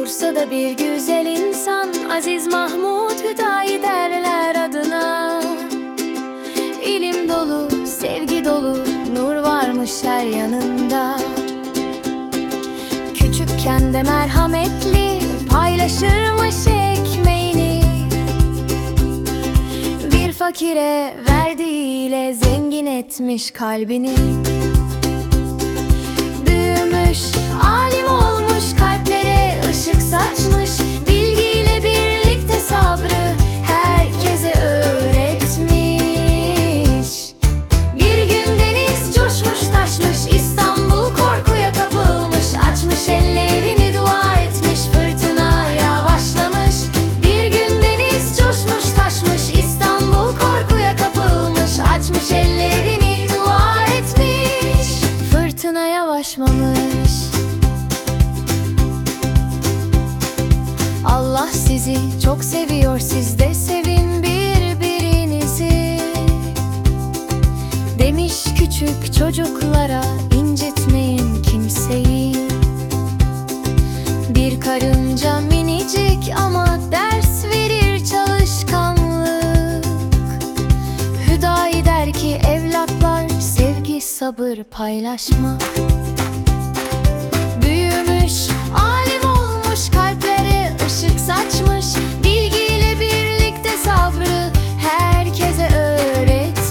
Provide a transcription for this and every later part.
Bursa'da bir güzel insan Aziz Mahmut Hüdayi derler adına. İlim dolu, sevgi dolu Nur varmış her yanında. Küçükken de merhametli Paylaşırmış ekmeğini. Bir fakire verdiğiyle Zengin etmiş kalbini Yavaşmamış Allah sizi çok seviyor siz de sevin birbirinizi. Demiş küçük çocuklara incitmeyin kimseyi. Bir karınca minicik ama ders verir çalışkanlık. Hüdayi der ki evlatlar sevgi sabır paylaşmak Büyümüş, alim olmuş kalplere ışık saçmış Bilgiyle birlikte sabrı herkese öğretmiş.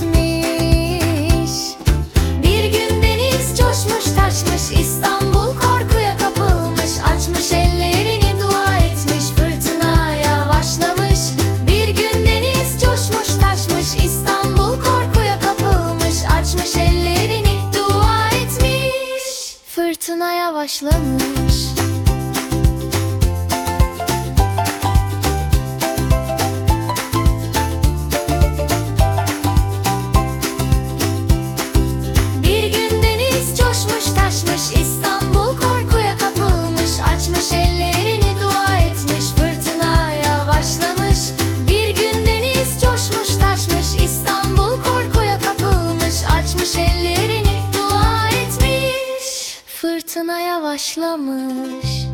Bir gün deniz coşmuş taşmış İstanbul korkuya kapılmış Açmış ellerini dua etmiş fırtınaya başlamış. Bir gün deniz coşmuş taşmış İstanbul korkuya kapılmış Açmış ellerini dua etmiş. Fırtınaya başlamış Fırtınaya başlamış